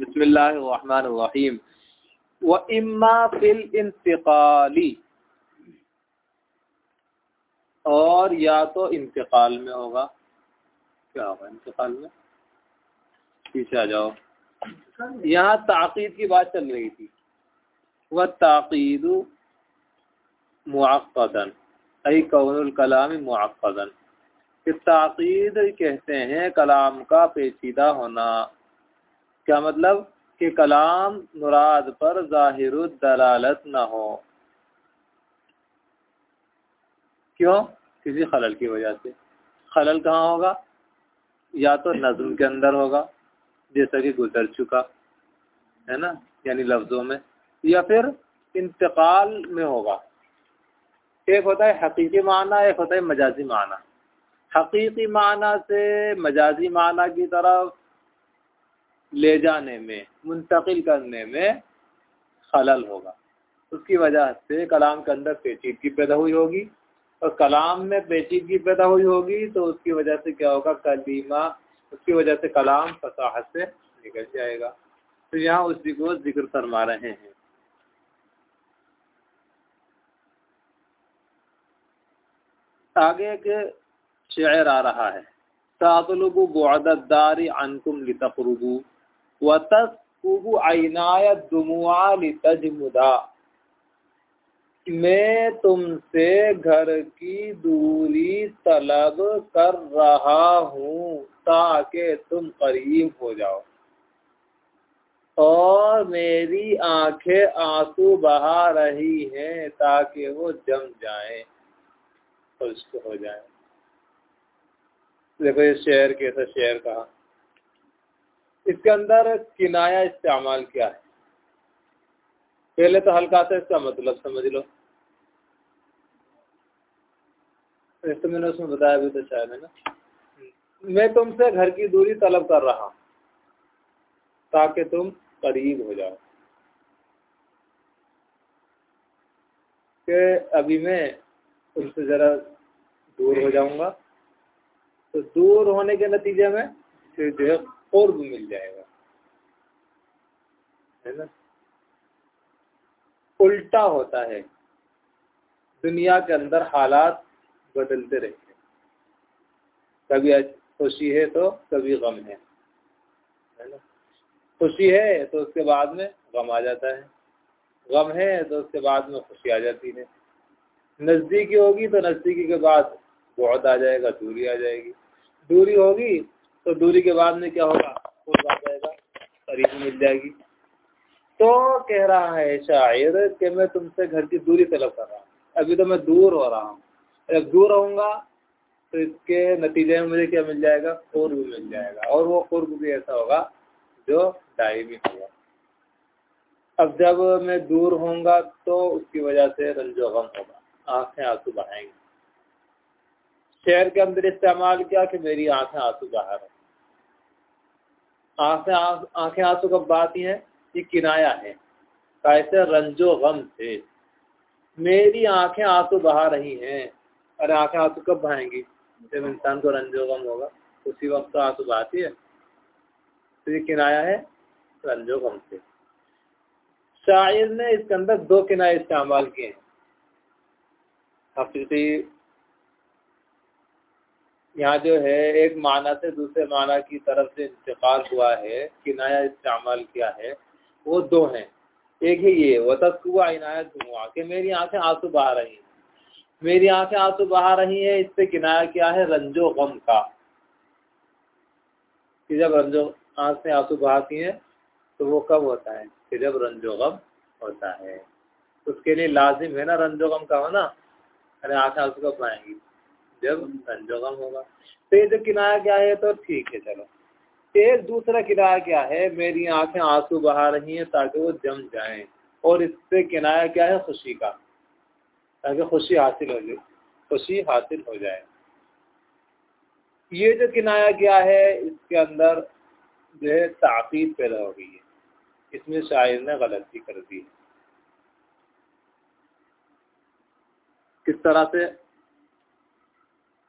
बसमीम व इम्मा फिल इंतकाली और या तो इंतकाल में होगा। क्या होगा इंतकाल में? पीछे आ जाओ। यहाँ ताक़ीद की बात चल रही थी। वह ताक़ीद मुआक़दन अई कौन कलाम मुआक़दन ताक़ीद कहते हैं कलाम का पेचीदा होना। क्या मतलब? कि कलाम मुराद पर ज़ाहिर दलालत न हो। क्यों? किसी खलल की वजह से। खलल कहाँ होगा? या तो नज्म के अंदर होगा, जैसा कि गुजर चुका, है ना? यानी लफ्ज़ों में। या फिर इंतकाल में होगा। एक होता है हकीकी माना, एक होता है मजाजी माना। हकीकी माना से मजाजी माना की तरफ़ ले जाने में, मुंतकिल करने में खलल होगा। उसकी वजह से कलाम के अंदर पेचीदगी पैदा हुई होगी। और कलाम में पेचीदगी पैदा हुई होगी तो उसकी वजह से क्या होगा? कलीमा, उसकी वजह से कलाम फसाहत से निकल जाएगा। तो यहाँ उसी को ज़िक्र फरमा रहे हैं। आगे के शेर आ रहा है। तातलबु बुअददारी अनकुम लितकरुबु। मैं तुमसे घर की दूरी तलब कर रहा हूँ ताकि तुम करीब हो जाओ। और मेरी आँखें आँसू बहा रही हैं ताकि वो जम जाए खुश्क हो जाए। देखो ये शेर कैसा शेर कहा? इसके अंदर किनाया इस्तेमाल क्या है। पहले तो हल्का सा इसका मतलब समझ लो। तो मैंने उसमें बताया भी तो शायद है ना। मैं तुमसे घर की दूरी तलब कर रहा ताकि तुम करीब हो जाओ। कि अभी मैं तुमसे ज़रा दूर हो जाऊँगा। तो दूर होने के नतीजे में जो है कुर्ब मिल जाएगा। है ना? उल्टा होता है। दुनिया के अंदर हालात बदलते रहते कभी खुशी है तो कभी गम है। है ना? खुशी है तो उसके बाद में गम आ जाता है। गम है तो उसके बाद में खुशी आ जाती है। नज़दीकी होगी तो नज़दीकी के बाद बहुत आ जाएगा, दूरी आ जाएगी। दूरी होगी तो दूरी के बाद में क्या होगा? खुद आ जाएगा करीब मिल जाएगी। तो कह रहा है शायर कि मैं तुमसे घर की दूरी तलब कर रहा हूँ। अभी तो मैं दूर हो रहा हूँ। जब दूर रहूँगा तो इसके नतीजे में मुझे क्या मिल जाएगा? कुर्ब मिल जाएगा। और वो कुर्ब भी ऐसा होगा जो दायमी होगा। अब जब मैं दूर होऊँगा तो उसकी वजह से रंजो गम होगा। आँखें आँसू बहाएँगे। शेर के अंदर इस्तेमाल किया कि मेरी आँखें आँसू बहा है। आँखें आँखें आँसू कब बात ही? है ये किनाया है। कैसे रंजो गम से मेरी आँखें आँसू बहा रही हैं। अरे आँखें आँसू कब बहाएँगी? जब इंसान को रंजो गम होगा, उसी वक्त तो आँसू बहाती है। तो ये किनाया है, रंजो गम से शायर ने इसके अंदर दो किनाए इस्तेमाल किए हैं। हकीकी यहाँ जो है, एक माना से दूसरे माना की तरफ़ से इंतकाल हुआ है किनाया इस्तेमाल किया है। वो दो हैं। एक ही ये वतस्कुआ इनायत हुआ कि मेरी आँखें आँसू बहा रही हैं। मेरी आँखें आँसू बहा रही हैं, इससे किनाया क्या है? रंजो गम का। कि जब रंजो आँख आँसू बहाती हैं तो वो कब होता है? कि जब रंजो गम होता है। उसके लिए लाजिम है ना रंजो गम का होना अरे आँखें आँसू कब बहाएँगी? जब संजोगम होगा। तो ये जो किनाया क्या है? तो ठीक है, चलो। एक दूसरा किनाया क्या है? मेरी आँखें आँसू बहा रही हैं ताकि वो जम जाएँ। और इससे किनाया क्या है? खुशी का। ताकि खुशी हासिल हो जाए। खुशी हासिल हो जाए। ये जो किनाया क्या है, इसके अंदर जो है ताकीद पैदा हो गई है। इसमें शायर ने गलती कर दी है। किस तरह से?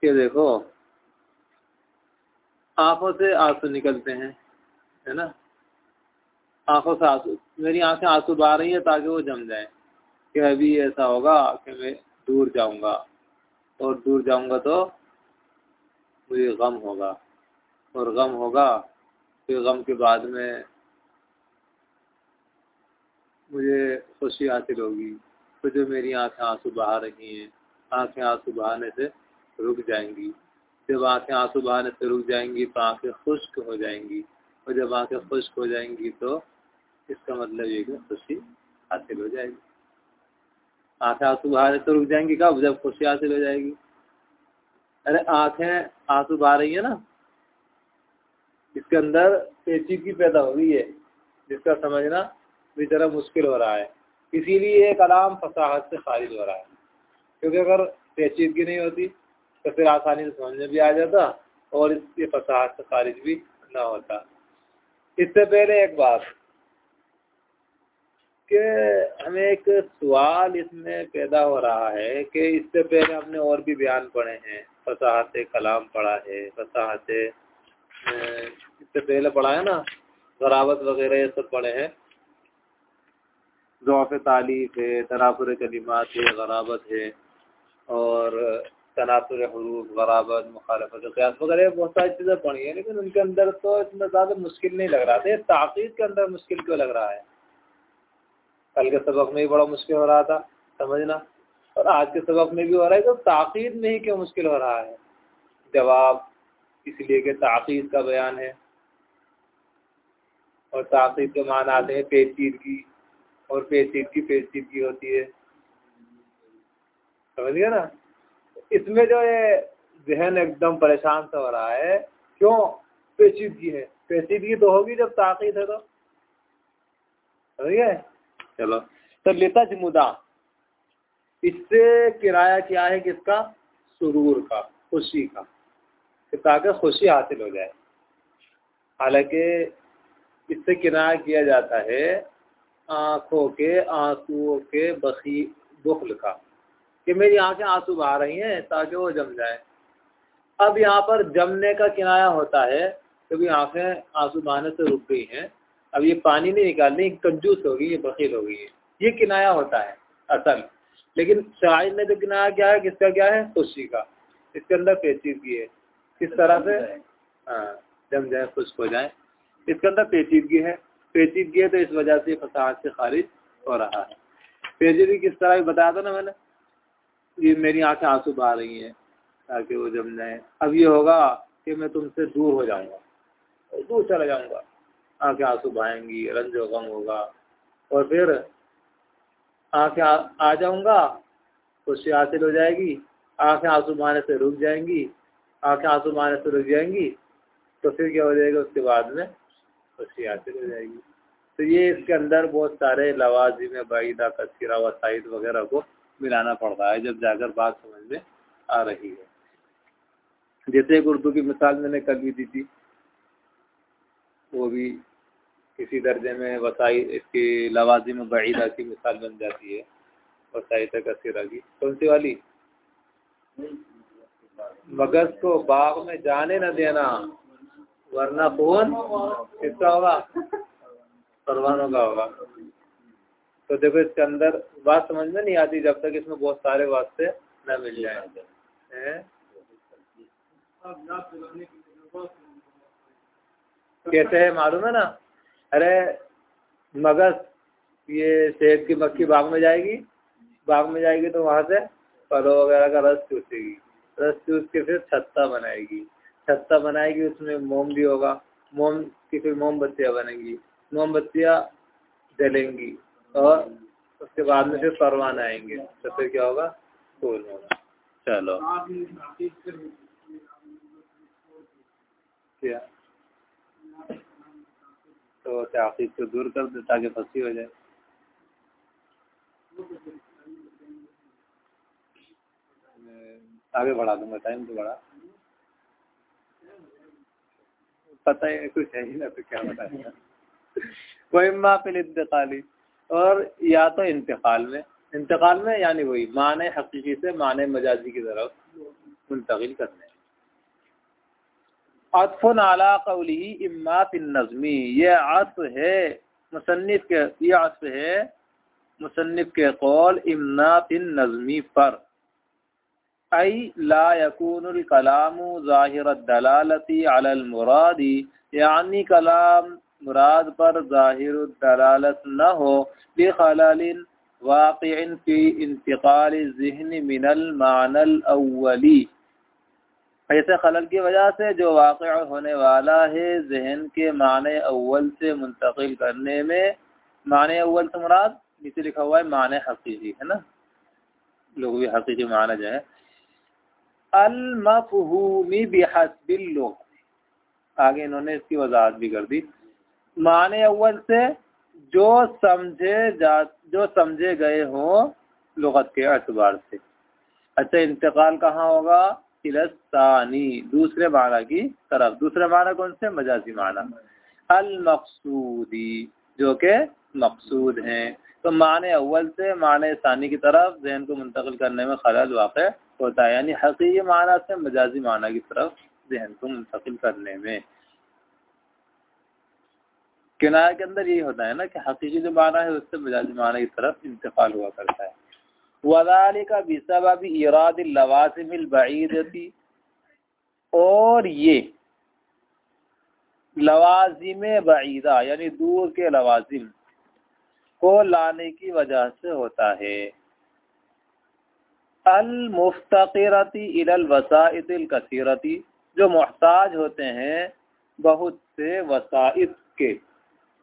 कि देखो, आँखों से आँसू निकलते हैं, है ना? आँखों से आँसू, मेरी आँखें आँसू बहा रही है ताकि वो जम जाए, कि अभी ऐसा होगा कि मैं दूर जाऊँगा, और दूर जाऊँगा तो मुझे गम होगा, और गम होगा फिर गम के बाद में मुझे खुशी हासिल होगी तो जो मेरी आँखें आँसू बहा रही हैं, आँखें आँसू बहाने से रुक जाएँगी। जब आँखें आँसू बहाने से रुक जाएँगी तो आँखें खुश्क हो जाएँगी। और जब आँखें खुश्क हो जाएँगी तो इसका मतलब ये कि खुशी हासिल हो जाएगी। आँखें आँसू बहाने से रुक जाएँगी कब? जब खुशी हासिल हो जाएगी। अरे आँखें आँसू बहा रही है ना? इसके अंदर पेचीदगी पैदा हो रही है, जिसका समझना भी जरा मुश्किल हो रहा है। इसीलिए ये कलाम फसाहत से खारिज हो रहा है। क्योंकि अगर पेचीदगी नहीं होती तो फिर आसानी से समझ में भी आ जाता और ये फसाहत से खारिज भी ना होता। इससे पहले एक बात कि हमें एक सवाल इसमें पैदा हो रहा है कि इससे पहले हमने और भी बयान पढ़े हैं। फसाहत कलाम पढ़ा है, फसाहत इससे पहले पढ़ा है ना? गरावत वगैरह ये सब पढ़े हैं। ज़ौफ़ तालीफ है तनाफुर कलिमात है, गराबत है और तनासुर हरूफ गराबत मुखालफत, क़यास वगैरह बहुत सारी चीज़ें पढ़ी हैं, लेकिन उनके अंदर तो इतना ज़्यादा मुश्किल नहीं लग रहा था। ताक़ीद के अंदर मुश्किल क्यों लग रहा है? कल के सबक में भी बड़ा मुश्किल हो रहा था, समझना? और आज के सबक में भी हो रहा है तो ताक़ीद में ही क्यों मुश्किल हो रहा है? जवाब इसलिए कि ताक़ीद का बयान है। और ताक़ीद के मान आते हैं पेचीदगी, और पेचीदगी पेचीदगी होती है। समझ गया ना? इसमें जो है, जहन एकदम परेशान सा हो रहा है। क्यों? पेचीदगी है। पेचीदगी तो होगी जब ताक़ीद है तो। समझ गए? चलो। तो लेता जमुदा इससे किराया क्या है किसका सुरूर का, खुशी का ताकि खुशी हासिल हो जाए। हालाँकि इससे किराया किया जाता है आँखों के, आंसुओं के बखी बुखल का। कि मेरी आँखें आँसू बहा रही हैं ताकि वो जम जाए। अब यहाँ पर जमने का किराया होता है क्योंकि आँखें आँसू बहाने से रुक गई हैं। अब ये पानी नहीं निकालनी कंजूस हो गई ये बखील हो गई है ये किनाया होता है असल। लेकिन शाहिद ने जो किनाया क्या है किसका क्या है? खुशी का। इसके अंदर पेचीदगी है। किस तरह से? हाँ जम जाए खुश हो जाए। इसके अंदर पेचीदगी है। पेचीदगी है तो इस वजह से फसाद से खारिज हो रहा है। पेचीदगी किस तरह बताया था ना मैंने? ये मेरी आँखें आँसू बहा रही हैं, ताकि वो जम जाए अब ये होगा कि मैं तुमसे दूर हो जाऊँगा दूर चला जाऊँगा। आँखें आँसू बहाएँगी, रंजो गम होगा, और फिर आँखें आ जाऊँगा खुशी हासिल हो जाएगी। आँखें आँसू बहाने से रुक जाएँगी, आँखें आँसू बहाने से रुक जाएँगी तो फिर क्या हो जाएगा? उसके बाद में खुशी हासिल हो जाएगी। तो ये इसके अंदर बहुत सारे लवाजिम बैदा तस्करा वसाइद वगैरह को मिलाना पड़ रहा है, जब जाकर बात समझ में आ रही है। जैसे एक उर्दू की मिसाल मैंने कल भी दी थी, वो भी किसी दर्जे में वसाई, इसकी लवाजिम बैदा की मिसाल बन जाती है वसाइत कसीरा की। कौन सी वाली? मगज को बाग में जाने न देना, वरना फ़ोन किसका होगा? परवानों का होगा। तो देखो इसके अंदर बात समझ में नहीं आती जब तक इसमें बहुत सारे वास्ते न मिल जाए। कैसे है, मालूम है ना? अरे मगज ये सेब की मक्खी बाग में जाएगी। बाग में जाएगी तो वहाँ से फलों वगैरह का रस चूसेगी। रस चूस के फिर छत्ता बनाएगी। छत्ता बनाएगी, उसमें मोम भी होगा। मोम की फिर मोमबत्तियाँ बनेंगी। मोमबत्तियाँ जलेंगी। और उसके बाद में फिर परवान आएँगे। तो फिर क्या होगा? फूल होगा। चलो। क्या? तो ताकीद को दूर कर दे ताकि फंसी हो जाए। आगे बढ़ा दूँगा टाइम तो बढ़ा। पता है कुछ है ही ना तो क्या बताएगा कोई माफिल इंतकाली और या तो इंतकाल में इंतकाल में यानी वही मान हकीकी से, मान मजाजी की तरफ़ मुंतकिल करने। अतफन आला कौली इम्मा नज़मी, ये अत है मुसनफ़ के, ये आसफ है मुसनफ़ के कौल इमना नज़मी पर। अई ला यकून कलाम ज़ाहिर दलालती अलमुरादी यानी कलाम मुराद पर ज़ाहिर दलालत न हो बेखलिन वाक़ फ़ी इंतकाल जहन मिनल मानल अव्वली। ऐसे खलल की वजह से जो वाक़ होने वाला है, जहन के माने अव्वल से मुंतकिल करने में, माने अव्वल से मुराद, नीचे लिखा हुआ है माने हकीकी, है ना? लोग भी हकीकी माना जो है अलमफहूमी बिहसबिल आगे इन्होंने इसकी वजाहत भी कर दी। माने अव्वल से जो समझे जा, जो समझे गए हों लगत के अतबार से। अच्छा इंतकाल कहाँ होगा? तिलस्तानी दूसरे माना की तरफ़। दूसरे माना कौन से? मजाजी माना। अल मकसूदी जो के मकसूद हैं। तो माने अव्वल से, माने सानी की तरफ़, जहन को मुंतकिल करने में खलल वाक़ होता है। यानी हकीकी माना से मजाजी माना की तरफ़, जहन को मुंतकिल करने में। किनाया के अंदर यही होता है ना कि हकीकी जो माना है, उससे मजाजी माना की तरफ़ इंतकाल हुआ करता है। वदाली का बिसबब इराद लवासिमिल बईदती। और ये लवाजिम बईदा, यानी दूर के लवाजिम को लाने की वजह से होता है। अल मुफ्तरती इलल कसीरती, जो मोहताज होते हैं बहुत से वसाइत के।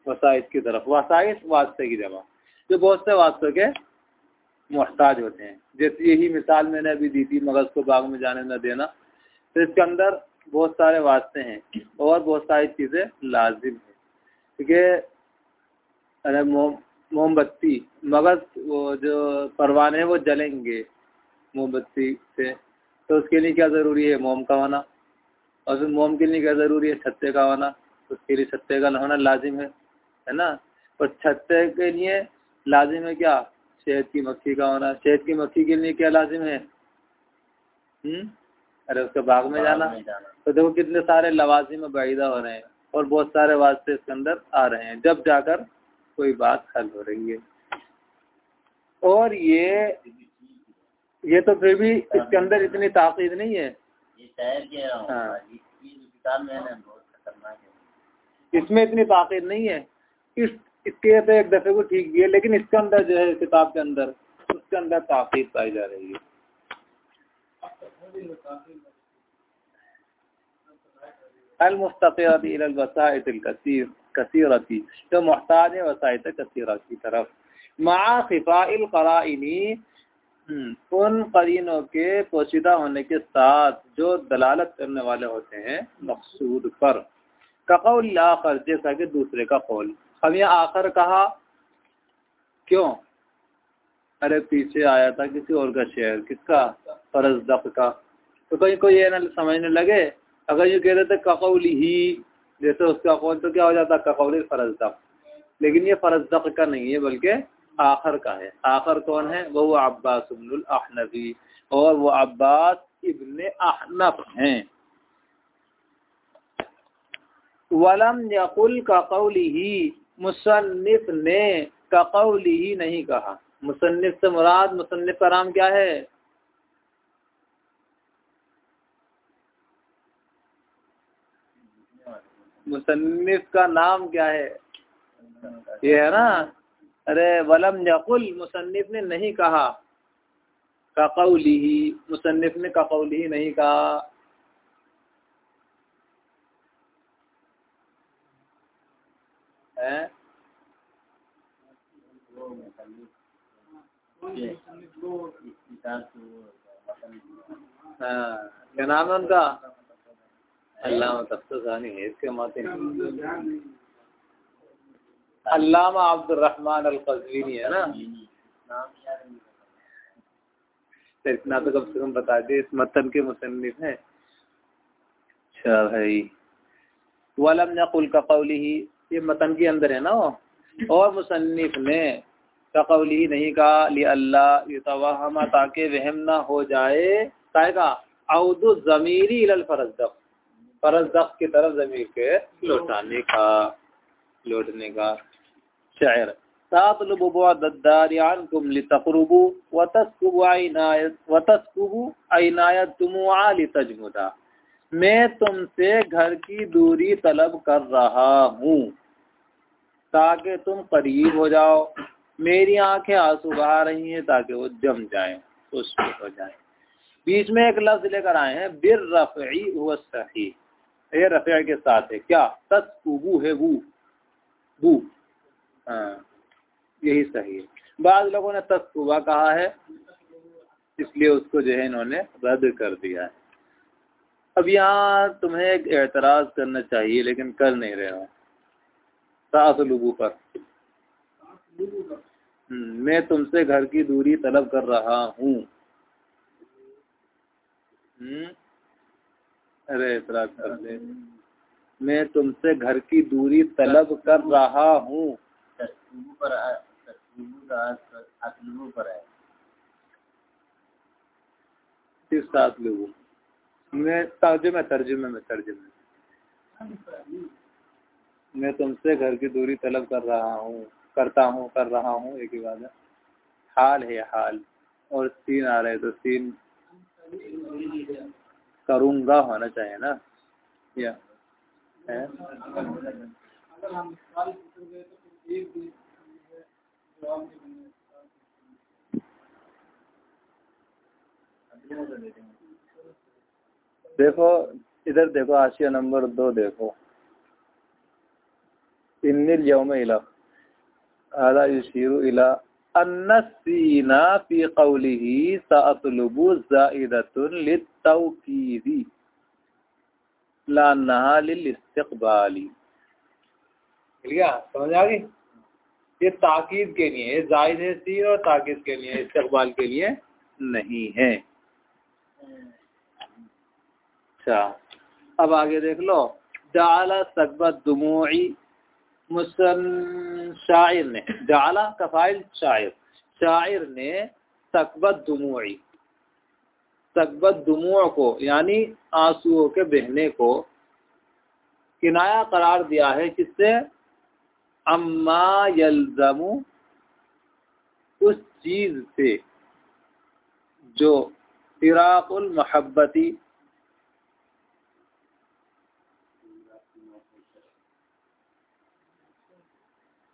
वसाइत की तरफ़। वसाइत वास्ते की जमा जो बहुत से वास्तों के मोहताज होते हैं। जैसे यही मिसाल मैंने अभी दी थी, मगज को बाग में जाने न देना। तो इसके अंदर बहुत सारे वास्ते हैं और बहुत सारी चीज़ें लाजिम है। क्योंकि अरे मोमबत्ती। मगज वो जो परवाने वो जलेंगे मोमबत्ती से। तो उसके लिए क्या ज़रूरी है? मोम का होना और फिर मोम के लिए क्या ज़रूरी है? छत्ते का होना उसके लिए छत्ते का होना लाजिम है। है ना? और छत्ते के लिए लाजिम है क्या? शहद की मक्खी का होना। शहद की मक्खी के लिए क्या लाजिम है? हम्म? अरे उसके बाग में जाना। तो देखो कितने सारे लवाजिम बैदा हो रहे हैं और बहुत सारे वास्ते इसके अंदर आ रहे हैं। जब जाकर कोई बात हल हो रही है। और ये ये तो फिर भी इसके अंदर इतनी ताकीद नहीं है। हाँ। इसमें इतनी ताकीद नहीं है। इस तो एक दफ़े को ठीक भी है लेकिन इसके अंदर जो है किताब के अंदर उसके अंदर ताकीद पाई जा रही है। जो मोहताज है वसाइत की तरफ़। हम्म, उन करीनों के पोशीदा होने के साथ जो दलालत करने वाले होते हैं मकसूद पर। कौल आखर जैसा कि दूसरे का कौल। अब यह आखिर कहा, क्यों? अरे पीछे आया था किसी और का शेयर, किसका? फरज दक का। तो कहीं कोई ये ना समझने लगे, अगर ये कह रहे थे ककौली ही, जैसे उसका कौल तो क्या हो जाता? ककौली फरज दक लेकिन ये फरज दक का नहीं है, बल्कि आखर का है। आखिर कौन है? वो अब्बास अहनफी और वो अब्बास इबन अहनफ हैं। वलम यकुल का कौली ही मुसन्फ ने का कौली ही नहीं कहा। मुसन्फ से मुराद मुसन्फ का नाम क्या है? मुसन्फ का नाम क्या है? ये है ना? अरे, वलम यकुल मुसन्फ ने नहीं कहा। का कौली ही मुसन्फ ने का कौली ही नहीं कहा। है क्या नाम है उनका? अल्लाह तफ्तानी है इसके माते अल्लामा अब्दुलरहमान अलकजवीनी है ना? इतना तो कम से कम बता दे इस मतन के मुसन्निफ हैं। अच्छा भाई। वलम नकुल का कौली ही ये मतन के अंदर है ना और मुसन्फ ने कौली नहीं कहा, ली अल्लाह ताकि वहम ना हो जाए। का अवदु ज़मीरी फरजदक फरजदक की तरफ़ ज़मीर के लौटाने का, लौटने का शायर तातलबुदारियानकुम मैं तुमसे घर की दूरी तलब कर रहा हूँ, ताकि तुम करीब हो जाओ। मेरी आँखें आँसू बहा रही हैं ताकि वो जम जाए हो जाए। बीच में एक लफ्ज लेकर आए हैं, बिर रफ़ी हुआ सही। ये के साथ है, क्या? तस्कुबू है वो। बू हाँ यही सही है। बाद लोगों ने तस्कुबा कहा है, इसलिए उसको जो है इन्होंने रद्द कर दिया है। अब यहाँ तुम्हें एक एतराज़ करना चाहिए लेकिन कर नहीं रहे हो। तासलुबू पर। हम्म, मैं तुमसे घर की दूरी तलब कर रहा हूँ। हम्म, अरे एतराज़ कर दे। मैं तुमसे घर की दूरी तलब कर रहा हूँ। किस साथ लोगों मैं तर्जुमे तर्जुमे में, तर्जुमे। मैं तुमसे घर की दूरी तलब कर रहा हूँ, करता हूँ, कर रहा हूँ, एक ही बात है। हाल है हाल, और सीन आ रहे तो सीन करूँगा होना चाहिए ना? या, है? देखो इधर देखो आशिया नंबर दो देखो। इन्निल यौम इला। आला युशीरु इला। अन्नसीना फ़ी कौलिही सातलुबु जाइदतुन लितौकीदी ला नहा लिल गया? समझ आ गई? ये ताकीद के लिए जायद है सी और ताकीद के लिए इस्तकबाल के लिए नहीं है। अच्छा। अब आगे देख लो। जाला सकबत दुमोई मुसन शायर ने। जाला कफाइल शायर शायर ने सकबत दुमोई। सकबत दुमो को, यानी आंसुओं के बहने को किनाया करार दिया है किससे? अम्मा यलजमु उस चीज़ से जो फिराकुल महब्बती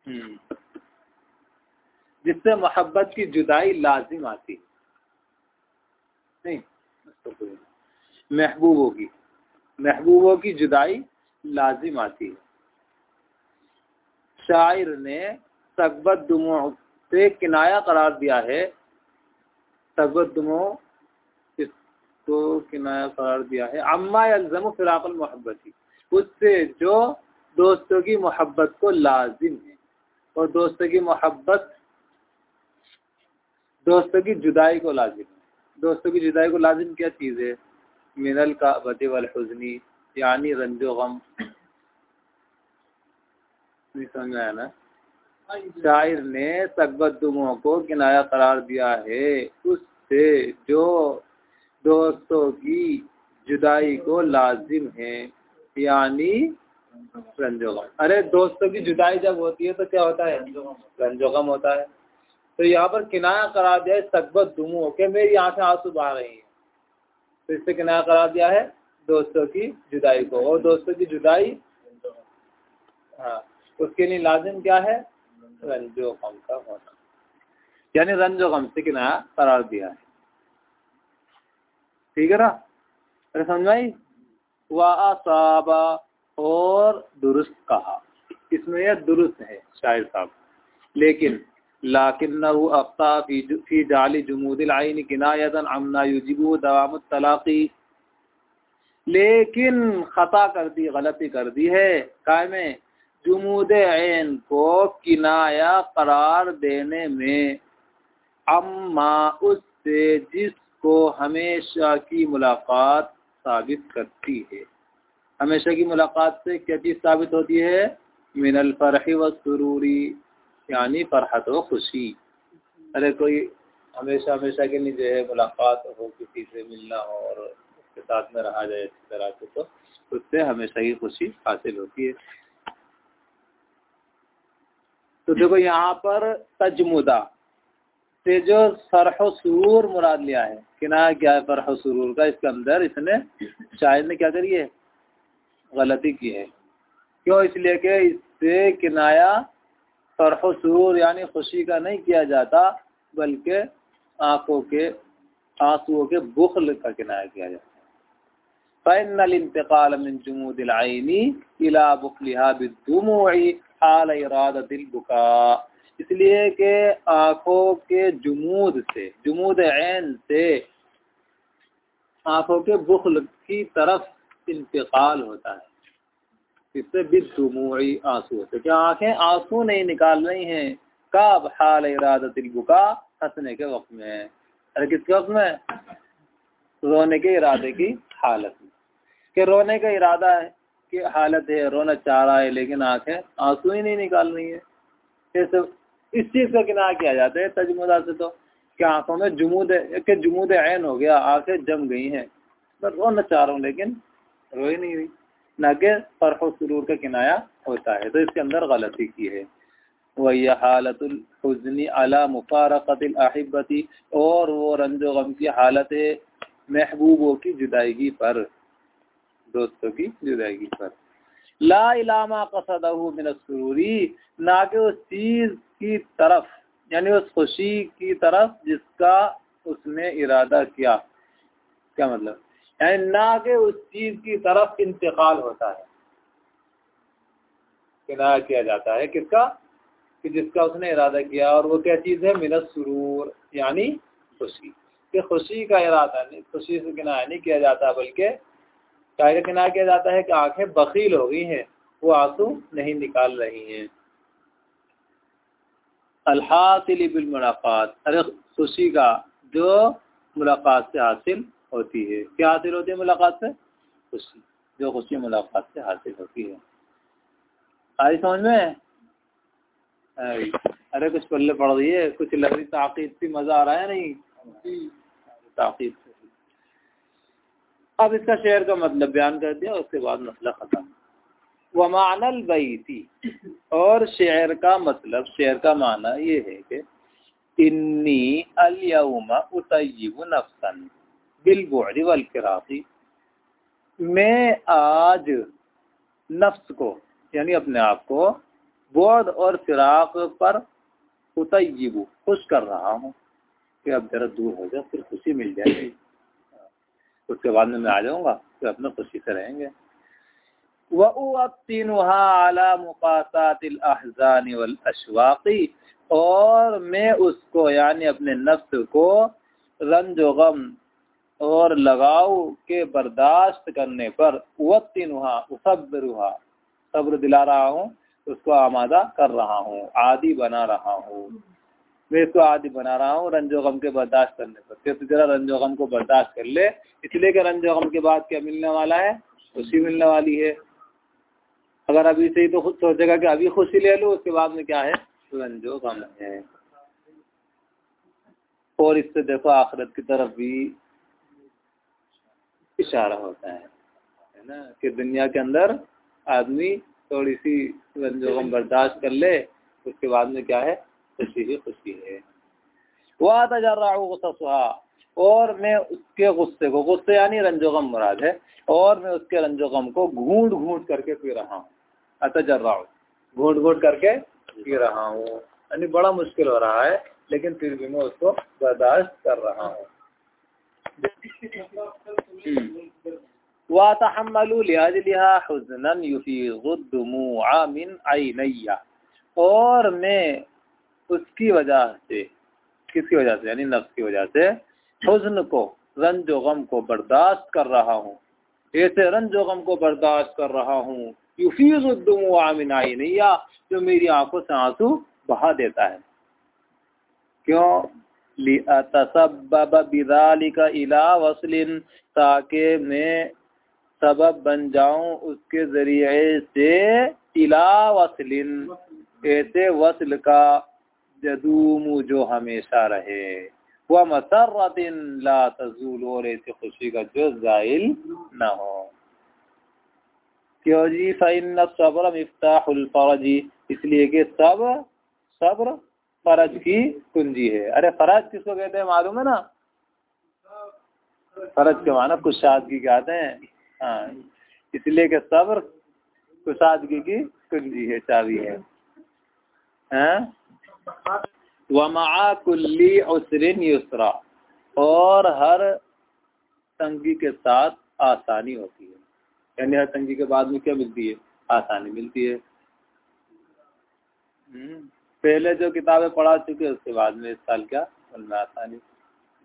जिससे मोहब्बत की जुदाई लाजिम आती। नहीं महबूबों की। महबूबों की जुदाई लाजिम आती है। शायर ने तकबत दुमो से किनाया करार दिया है। तकबत दुमो इसको किनाया करार दिया है? अम्मा यलजम फिराकल मोहब्बती। उससे जो दोस्तों की मोहब्बत को लाजिम है। और दोस्तों की मोहब्बत, दोस्तों की जुदाई को लाजिम दोस्तों की जुदाई को लाजिम क्या चीज़ है? मिनल का बते वाल हुजनी, यानी रंजो गम। नहीं समझ आया ना? शायर ने सकबतुमों को किनाया करार दिया है। उससे जो दोस्तों की जुदाई को लाजिम है, यानी रंजोगम। अरे दोस्तों की जुदाई जब होती है तो क्या होता है? रंजोगम होता है। तो यहाँ पर किनाया करा दिया है सकबत दुमो के। मेरी आँखें आँसू बहा रही हैं। तो इससे किनाया करा दिया है दोस्तों की जुदाई को। और दोस्तों की जुदाई हाँ उसके लिए लाजिम क्या है? रंजो गम का होना। यानी रंजो गम से किनाया करार दिया है। ठीक है ना? अरे समझाई? वासाबा और दुरुस्त कहा। इसमें यह दुरुस्त है, शायर साहब। लेकिन लाकिन अफ्ता फ़ी जाली जमूदिल आइन किनायतन अमना युजिबु दवाम तलाक़ी। लेकिन, ख़ता कर दी, गलती कर दी है। काय में जमूद ऐन को किनाया करार देने में। अम्मा उससे जिसको हमेशा की मुलाकात साबित करती है। हमेशा की मुलाकात से क्या चीज़ साबित होती है? मिनल फरह व सुरूरी, यानी फरहत व खुशी। अरे कोई हमेशा हमेशा के लिए जो है मुलाकात हो, किसी से मिलना हो और उसके साथ में रहा जाए अच्छी तरह से तो उससे हमेशा ही खुशी हासिल होती है। तो देखो यहाँ पर तजमुदा से जो सरह सुरूर मुराद लिया है किनाया क्या है फरह सुरूर का, इसके अंदर इसने शायद ने क्या करी है? गलती की है। क्यों? इसलिए कि इससे किनाया फरह सुरूर यानी खुशी का नहीं किया जाता, बल्कि आँखों के, आंसुओं के बुखल का किनाया किया जाता इंतकाल बुखलिहा इसलिए कि आँखों के से ऐन से आँखों के बुखल की तरफ़ इंतकाल होता है। इससे बिदुमुई आँसू से क्या आँखें आँसू नहीं निकाल रही हैं? कब हाल इरादतिल बुका? हंसने के वक्त में। अरे किसके वक्त में? रोने के इरादे की हालत में। कि रोने का इरादा है कि हालत है, रोना चाह रहा है, लेकिन आँखें आँसू ही नहीं निकाल रही है। जैसे इस चीज़ का किनारा किया जाता है तजमुदा से तो। कि आँखों में जुमूद के जुमूद ऐन हो गया, आँखें जम गई हैं। मैं रोना चाह रहा हूँ, लेकिन रो ही नहीं रही न कि फर्फ सुरूर का किनाया होता है तो इसके अंदर गलती की है। वही हालतुलहजनी अला मुफारकतिल अहिबती और वो रंजो गम की हालत महबूबों की जुदाईगी पर, दोस्तों की जुदाईगी पर। ला इलामा सुरूरी, ना कि उस चीज़ की तरफ़, यानी उस खुशी की तरफ़ जिसका उसने इरादा किया। क्या मतलब? यानी ना के उस चीज़ की तरफ़ इंतकाल होता है। किनाया किया जाता है। किसका? कि जिसका उसने इरादा किया और वो क्या चीज़ है? मिनत सुरूर, यानी खुशी। कि खुशी का इरादा नहीं, खुशी से किनाया नहीं किया जाता, बल्कि क्या किनाया किया जाता है कि आँखें बकील हो गई हैं, वो आँसू नहीं निकाल रही हैं। अलहासिल मुलाकात अरे खुशी का जो मुलाकात से हासिल होती है। क्या हासिल होती है मुलाकात से? खुशी। जो खुशी मुलाकात से हासिल होती है। आई समझ में? अरे कुछ पल्ले पड़ रही है। कुछ लग रही ताकीद से मज़ा आ रहा है नहीं? ताकीद अब इसका शेर का मतलब बयान कर दिया उसके बाद मसला ख़त्म। वमानल थी और शेर का मतलब शेर का माना ये है कि इन्नी अलयमा उतयब नफसन। बिलबुअरी वल किराती। मैं आज नफ्स को, यानी अपने आप को बोध और फिराक पर उतयबू खुश कर रहा हूँ कि अब जरा दूर हो जाए फिर खुशी मिल जाएगी। उसके बाद में मैं आ जाऊँगा, फिर अपने खुशी से रहेंगे। वला मुकासातिल वल अशवाक़ी, और मैं उसको, यानी अपने नफ्स को रंज गम और लगाव के बर्दाश्त करने पर सब्र दिला रहा हूँ, उसको आमादा कर रहा हूँ, आदि बना रहा हूँ। मैं इसको आदि बना रहा हूँ रंजो गम के बर्दाश्त करने पर। फिर तो जरा रंजो गम को बर्दाश्त कर ले। इसलिए कि रंजो गम के बाद क्या मिलने वाला है? खुशी मिलने वाली है। अगर अभी से ही तो खुद सोचेगा कि अभी खुशी ले लो, उसके बाद में क्या है? रंजो गम है। और इससे देखो, आखिरत की तरफ़ भी इशारा होता है है ना? कि दुनिया के अंदर आदमी थोड़ी सी जो हम बर्दाश्त कर ले, उसके बाद में क्या है? खुशी ही खुशी है। वह हूँ गुस्सा और मैं उसके गुस्से को, गुस्से यानी रंजोगम मुराद है, और मैं उसके रंजोगम को घूट घूट करके पी रहा हूँ। अतजर रहा हूँ। घूट घूट करके पी रहा हूँ। यानी बड़ा मुश्किल हो रहा है, लेकिन फिर भी मैं उसको बर्दाश्त कर रहा हूँ। हम्म। वातमलू लिहाजलिहा हुजनन युफीज़ुद्दुमुआ मिन आइनैया और मैं उसकी वजह से, किसकी वजह से, यानी नफ्स की वजह से, हुजन को, रंज गम को बर्दाश्त कर रहा हूँ। ऐसे रंज गम को बर्दाश्त कर रहा हूँ। युफीज़ुद्दुमुआ मिन आइनैया जो मेरी आँखों से आँसू बहा देता है। क्यों? लिअतसब्बब बिदालिका इला वसलिन, ताकि मैं सबब बन जाऊँ उसके ज़रिए से इला वसलिन। ऐसे वसल का जदूम जो हमेशा रहे। वह मसरतिन ला तजूल, और ऐसी खुशी का जो जाइल न हो। क्यों जी? फ़ैन सब्र मफ्ताहुल फरजी। इसलिए कि सब, सब्र फरज की कुंजी है। अरे फरज किसको कहते हैं मालूम है ना? फरज के माना कुशादगी कहते हैं। हाँ इसलिए कि सब्र कुशादगी की कुंजी है चाबी है? वमा कुल्ली उसरिन युसरा। और हर तंगी के साथ आसानी होती है। यानी हर तंगी के बाद में क्या मिलती है? आसानी मिलती है। हम्म, पहले जो किताबें पढ़ा चुके उसके बाद में इस साल क्या? उनमें आसानी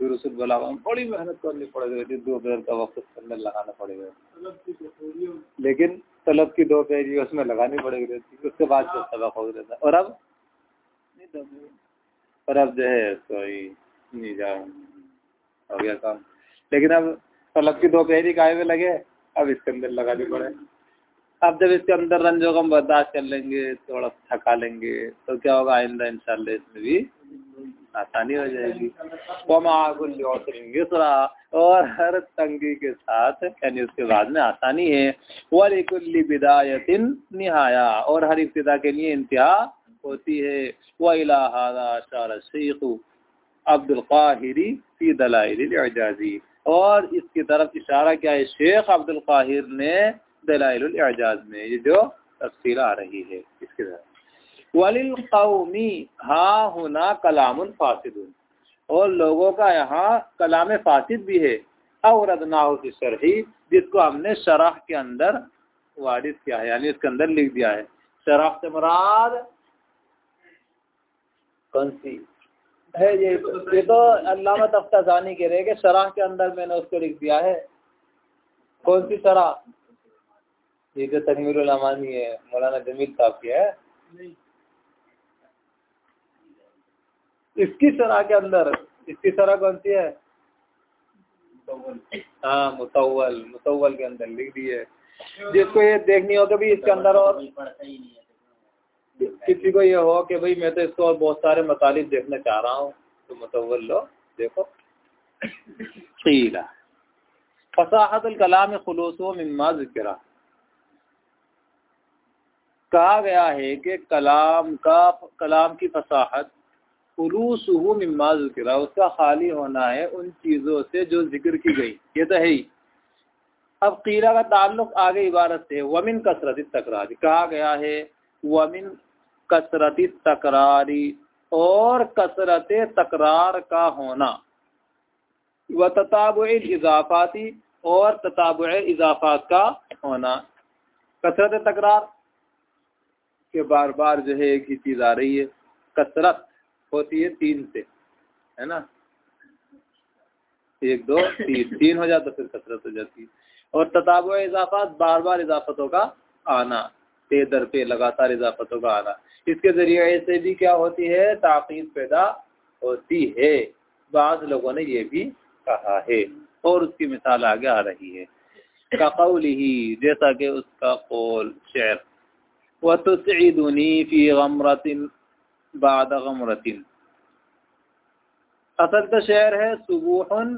फिर उसे बोला बड़ी मेहनत करनी पड़ेगी दो पैर का वक्त करने लगाना पड़ेगा। लेकिन तलब की दो पैरी उसमें लगानी पड़ेगी उसके बाद जो सबक हो रहता और अब? नहीं और अब जो है सोई नहीं जाओ हो गया काम। लेकिन अब तलब की दोपहरी काय में लगे, अब इसके अंदर लगानी पड़े। अब जब इसके अंदर रंजो गम बर्दाश्त कर लेंगे, थोड़ा थका लेंगे तो क्या होगा? आइंदा इंशाल्लाह इसमें भी आसानी हो जाएगी। और हर तंगी के साथ, यानी उसके बाद में आसानी है। वलिकुल्ली बिदायतिन निहाया, और हर इब्तदा के लिए इंतहा होती है। वह शेख अब्दुल काहिरी फ़ी दलाइल और इसकी तरफ़ इशारा क्या है शेख अब्दुल काहिर ने दलाइल एजाज में ये जो तफसील आ रही है इसके तरफ़ वलिल कौमी, हा होना कलाम फासिद और लोगों का यहाँ कलाम फासिद भी है। और की शरही, जिसको हमने शराह के अंदर वारिस किया है, यानी इसके अंदर लिख दिया है। शराह से मुराद कौन सी? है ये ये तो अल्लाह तफ्तानी कह रहे कि शराह के अंदर मैंने उसको लिख दिया है। कौन सी शराह? ये जो तकमीर अमानी है मौलाना जमील साहब की है। इसकी शराह के अंदर इसकी शराह कौन सी है? हाँ मुतवल मुतवल के अंदर लिख दी है। जिसको ये देखनी हो कभी इसके अंदर और किसी को ये हो कि भाई मैं तो इसको और बहुत सारे मतालिब देखना चाह रहा हूँ तो मुतवल लो देखो। ठीक है। फसाहत कलाम खलूस मम्मा जिक्रा। कहा गया है कि कलाम का, कलाम की फसाहत खलूस मम्मा जिक्रा, उसका खाली होना है उन चीज़ों से जो ज़िक्र की गई। ये तो है ही। अब कीला का ताल्लुक आगे इबारत से वमिन कसरत तकरार। कहा गया है, वमिन कसरत तकरारी और कसरत तकरार का होना। व तताब इजाफाती और तताब इजाफात का होना। कसरत तकरार के बार बार जो है एक ही चीज़ आ रही है। कसरत होती है तीन से, है ना? एक, दो, तीन तीन हो जाता फिर कसरत हो जाती है। और तताब इजाफात बार बार इजाफतों का आना, पे दर पे, लगातार इजाफतों का आना। इसके ज़रिए से भी क्या होती है, ताकीद पैदा होती है। बाज लोगों ने ये भी कहा है। और उसकी मिसाल आगे आ रही है। कौल ही, जैसा कि उसका कौल शेर व तुसईदुनी फ़ी गमरतिन बाद गमरतिन असल तो शेर है सुबूहन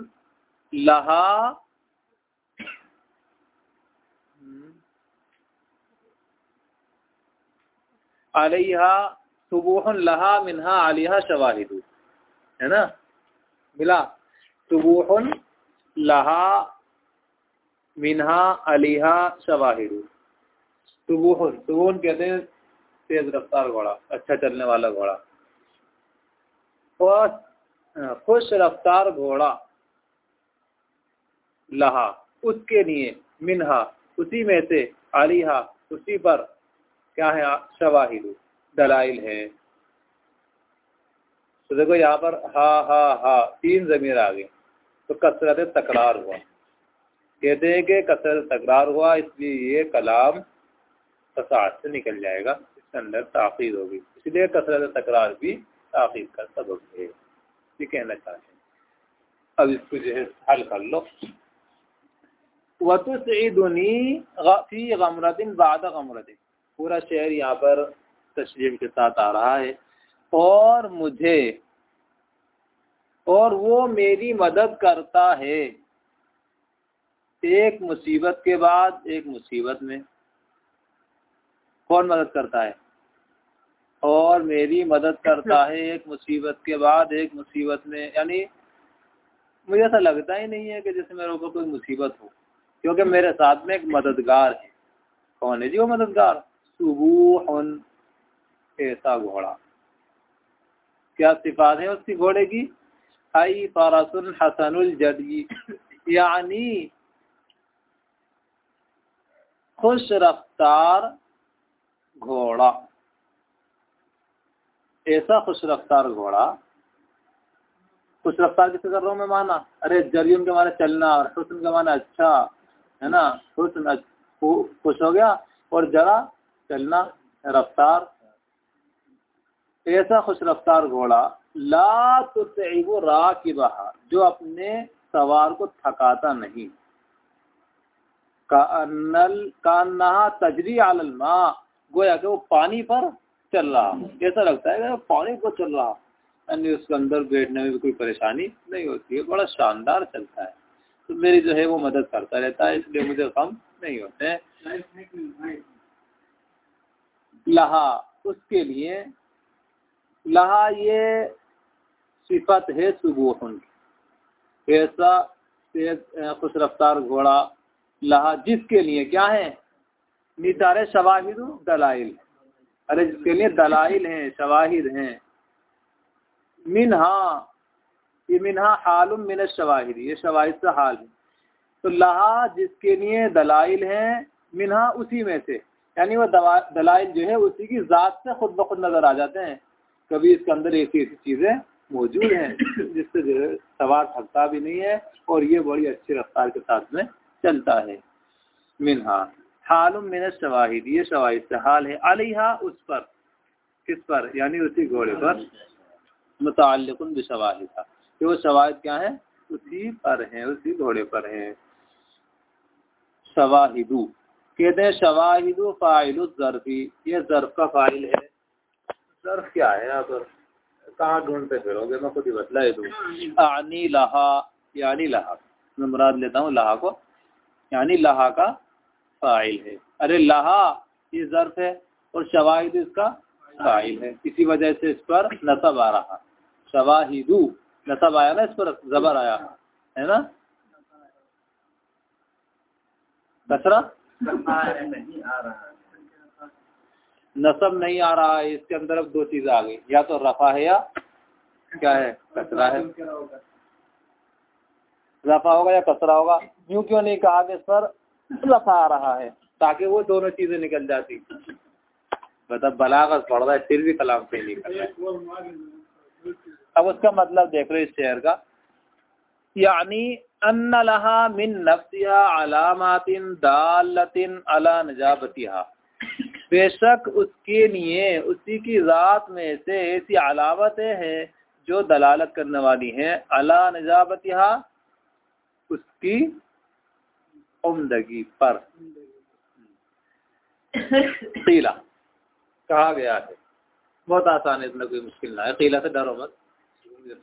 लहा अलहा सुबूह लहा मिनहा आलिहा शवाहिदु है ना मिला सुबूह लहा मिनहा अलिहा शवाहिदु सुबूह सुबून कहते हैं, तेज रफ्तार घोड़ा अच्छा चलने वाला घोड़ा। और खुश रफ्तार घोड़ा, लहा, उसके लिए मिनहा, उसी में से आलिहा उसी पर क्या है, शवाहिद, दलाइल है। तो देखो यहाँ पर हा हा हा, तीन जमीर आ गए तो कसरत तकरार हुआ। कहते हैं कि कसरत तकरार हुआ, इसलिए ये कलाम फसाद से निकल जाएगा, इसके अंदर ताकीद होगी। इसलिए कसरत तकरार भी ताकीद का सबक है। ये कहना चाहते हैं। अब इसको जो है हल कर लो। वतुसईदुनी फ़ी गमरतिन बाद गमरतिन। पूरा शेर यहाँ पर तशरीफ़ के साथ आ रहा है। और मुझे, और वो मेरी मदद करता है। एक मुसीबत के बाद, एक मुसीबत में। कौन मदद करता है? और मेरी मदद करता है एक मुसीबत के बाद एक मुसीबत में यानी मुझे ऐसा लगता ही नहीं है कि जैसे मेरे ऊपर कोई मुसीबत हो क्योंकि मेरे साथ में एक मददगार है। कौन है जी वो मददगार? सुबह ऐसा घोड़ा। क्या सिफात है उसकी घोड़े की? आई फारसुल हसनुल जदी यानी खुश रफ्तार घोड़ा। ऐसा खुश रफ्तार घोड़ा, खुश रफ्तार किसे कर रहा हूँ मैं माना? अरे जरियम के माना चलना और हुसन के माना अच्छा है ना? हुसन खुश हो गया और जरा चलना रफ्तार। ऐसा खुश रफ्तार घोड़ा, ला तो रा की बहा जो अपने सवार को थकाता नहीं। का नल, का नहा तजरी आलल माँ गोया कि वो पानी पर चल रहा। ऐसा लगता है? पानी को चल रहा, यानी उसके अंदर बैठने में भी कोई परेशानी नहीं होती है, बड़ा शानदार चलता है। तो मेरी जो है वो मदद करता रहता है, इसलिए मुझे कम नहीं होते हैं। लहा, उसके लिए, लहा ये सिफत है सुबह ऐसा खुश रफ्तार घोड़ा, लहा जिसके लिए, क्या है? नितारे शवाहिद दलाइल। अरे जिसके लिए दलाइल हैं, शवाहिद हैं। मिनहा, ये मिनहा हालुम मिन शवाहिद, ये शवाहिद से हाल है। तो लहा जिसके लिए दलाइल हैं, मिनहा उसी में से। यानी वो दलाइल जो है, उसी की ज़ात से खुद ब खुद नज़र आ जाते हैं। कभी इसके अंदर ऐसी ऐसी चीज़ें मौजूद हैं, जिससे जो है सवार थकता भी नहीं है और ये बड़ी अच्छी रफ्तार के साथ में चलता है। मिनहा। हालुम मिन शवाहिद, ये शवाहिद से हाल है। अलिहा उस पर। किस पर? यानी उसी घोड़े पर। मुतल शवाहिद कि वो शवाहिद क्या है? उसी पर है, उसी घोड़े पर है। शवाहिदू। कहते हैं शवाहिदू फ़ाइल जरफी। ये जर्फ का फ़ाइल है। जर्फ क्या है? यहाँ पर कहाँ ढूंढते फिरोगे? मैं खुद ही बतला दूँ। आनी लहा। यानी लहा। मैं मुराद लेता हूँ लहा को। यानी लहा का फ़ाइल है। अरे लहा, ये जर्फ है और शवाहिद इसका फ़ाइल है। इसी वजह से इस पर नसब आ रहा। शवाहिदू, नसब आया ना इस पर? जबर आया। है ना? कसरा? नसब नहीं आ रहा है, इसके अंदर अब दो चीज़ें आ गई। या तो रफा है या क्या है? कसरा है। रफा होगा या कसरा होगा? यूँ क्यों नहीं कहा कि पर लफा आ रहा है, ताकि वो दोनों चीज़ें निकल जाती। मतलब बलागत पढ़ रहा है फिर भी कलाम से निकल रहा है। अब उसका मतलब देख रहे इस शेर का। यानी अन्न लहा मिन नफ्सिहा अलामातिन दालतिन अला नजाबतिहा। बेशक उसके लिए, उसी की रात में से ऐसी अलामतें हैं जो दलालत करने वाली हैं। अला नजाबतिहा, उसकी उमदगी पर कीला कहा गया है बहुत आसान है इतना कोई मुश्किल ना है कीला से डरो मत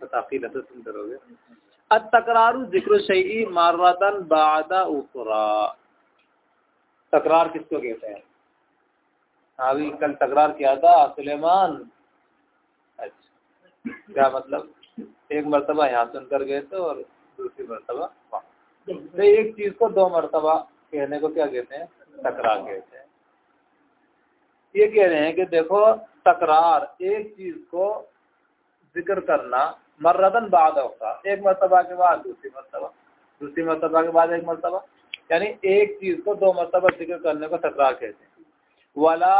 पता कीला से तुम डरोगे तकरार ज़िक्र शही मारतन बादा उखरा तकरार किसको कहते हैं अभी कल तकरार किया था सुलेमान अच्छा क्या मतलब एक मरतबा यहाँ सुनकर गए थे और दूसरी मरतबा वहाँ तो एक चीज़ को दो मरतबा कहने को क्या कहते हैं? तकरार कहते हैं। ये कह रहे हैं कि देखो, तकरार, एक चीज़ को ज़िक्र करना मर्रदन बाद होता। एक मरतबा के बाद, दूसरी मरतबा। दूसरी मरतबा के बाद एक मरतबा। यानी एक चीज़ को दो मरतबा ज़िक्र करने को तकरार कहते हैं। वाला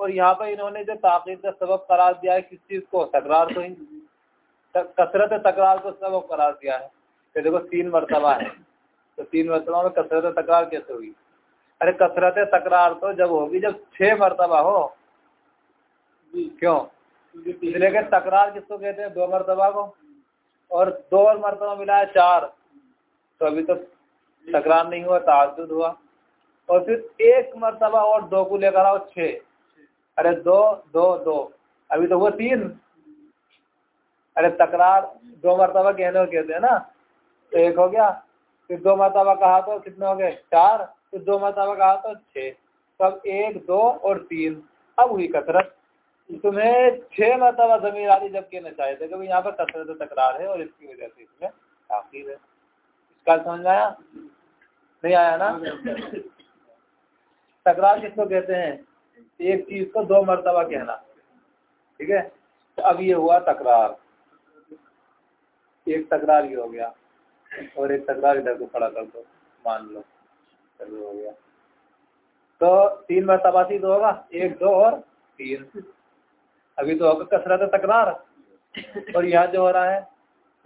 और यहाँ पर इन्होंने जो ताकीद का सबब करार दिया है, किस चीज़ को? तकरार को ही। कसरत तकरार को सबब करार दिया है। देखो, तीन मरतबा है। तो तीन मरतबा में कसरत तकरार कैसे हुई? अरे कसरत तकरार तो जब होगी जब छह मरतबा हो। क्यों? इसलिए कि तकरार किसको कहते हैं? दो मरतबा को। और दो और मरतबा मिला है चार। तो अभी तो तकरार नहीं हुआ ताजुद हुआ। और फिर एक मरतबा और दो को लेकर आओ छः अरे दो दो दो। अभी तो वो तीन। अरे तकरार दो मरतबा कहने को कहते हैं ना। तो एक हो गया। फिर दो मरतबा कहा तो कितने हो गए? चार। फिर दो मरतबा कहा तो छः तब एक, दो और तीन। अब हुई कसरत। तुम्हें छह मरतबा जमीर आदि जब कहना चाहिए थे, क्योंकि यहाँ पर कसरत तकरार है और इसकी वजह से इसमें ताखिर है। इसका समझ आया? नहीं आया ना? तकरार किसको कहते हैं? एक चीज़ को दो मरतबा कहना। ठीक है? तो अब ये हुआ तकरार। एक तकरार ये हो गया। और एक तकरार इधर को खड़ा कर दो, मान लो। चलो, हो गया। तो तीन मरतबा थी तो होगा, एक, दो और तीन। अभी तो होगा कसरत तकरार। और यहाँ जो हो रहा है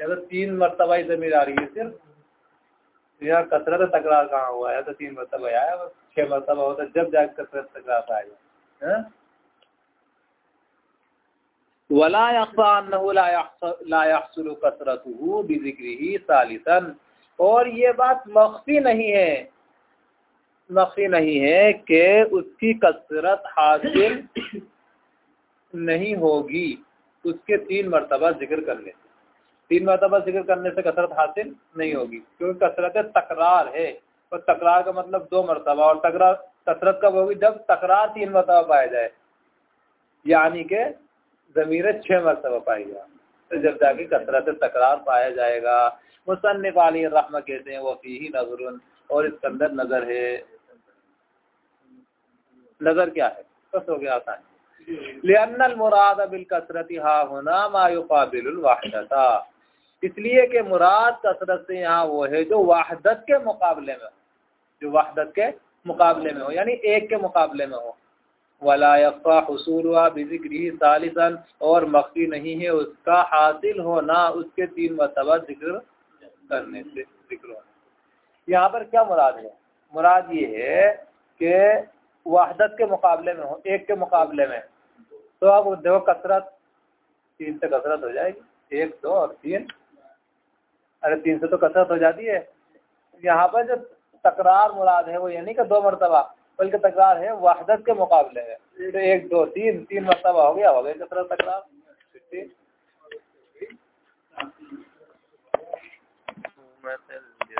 या तो तीन मरतबा ही ज़मीन आ रही है सिर्फ़। यहाँ कसरत तकरार कहाँ हुआ है? तो तीन मरतबा आया बस छह मरतबा होता जब जाकर कसरत, तकरार आएगा। कसरत सालिसन। और ये बात मख्फी नहीं है। मख्फी नहीं है कि उसकी कसरत हासिल नहीं होगी। उसके तीन मरतबा ज़िक्र करने से। तीन मरतबा ज़िक्र करने से कसरत हासिल नहीं होगी। क्योंकि कसरत तकरार है। और तकरार का मतलब दो मरतबा। और तकरार कसरत कब होगी? जब तकरार तीन मरतबा पाया जाए। यानी के ज़मीर छः मरतबा पाई जाए तो जब जाके कसरत तकरार पाया जाएगा मुसन्फ वाली रहमा कहते हैं, वफ़ी ही नज़र और इसके अंदर नज़र है। नज़र क्या है? बस हो गया आसान। लियनल मुराद बिल कसरत हा होना मायुकाबिल वाहदता। इसलिए कि मुराद कसरत से यहाँ वो है जो वाहदत के मुकाबले में जो वाहदत के मुकाबले में हो, यानी एक के मुकाबले में हो। वला यफ़ा हसूल बिक्री सालिसन, और मख्फी नहीं है उसका, हासिल होना उसके तीन मरतबा ज़िक्र करने से, ज़िक्र होने। यहाँ पर क्या मुराद है? मुराद ये है कि वाहदत के मुकाबले में हो, एक के मुकाबले में। तो अब देखो कसरत, तीन से कसरत हो जाएगी। एक, दो और तीन। अरे तीन से तो कसरत हो जाती है। यहाँ पर जो तकरार मुराद है, वो यानी कि दो मरतबा। बल्कि तकरार है, वाहदत के मुकाबले में तो एक, दो, तीन तीन मरतबा हो गया हो गया किस तकरार? ठीक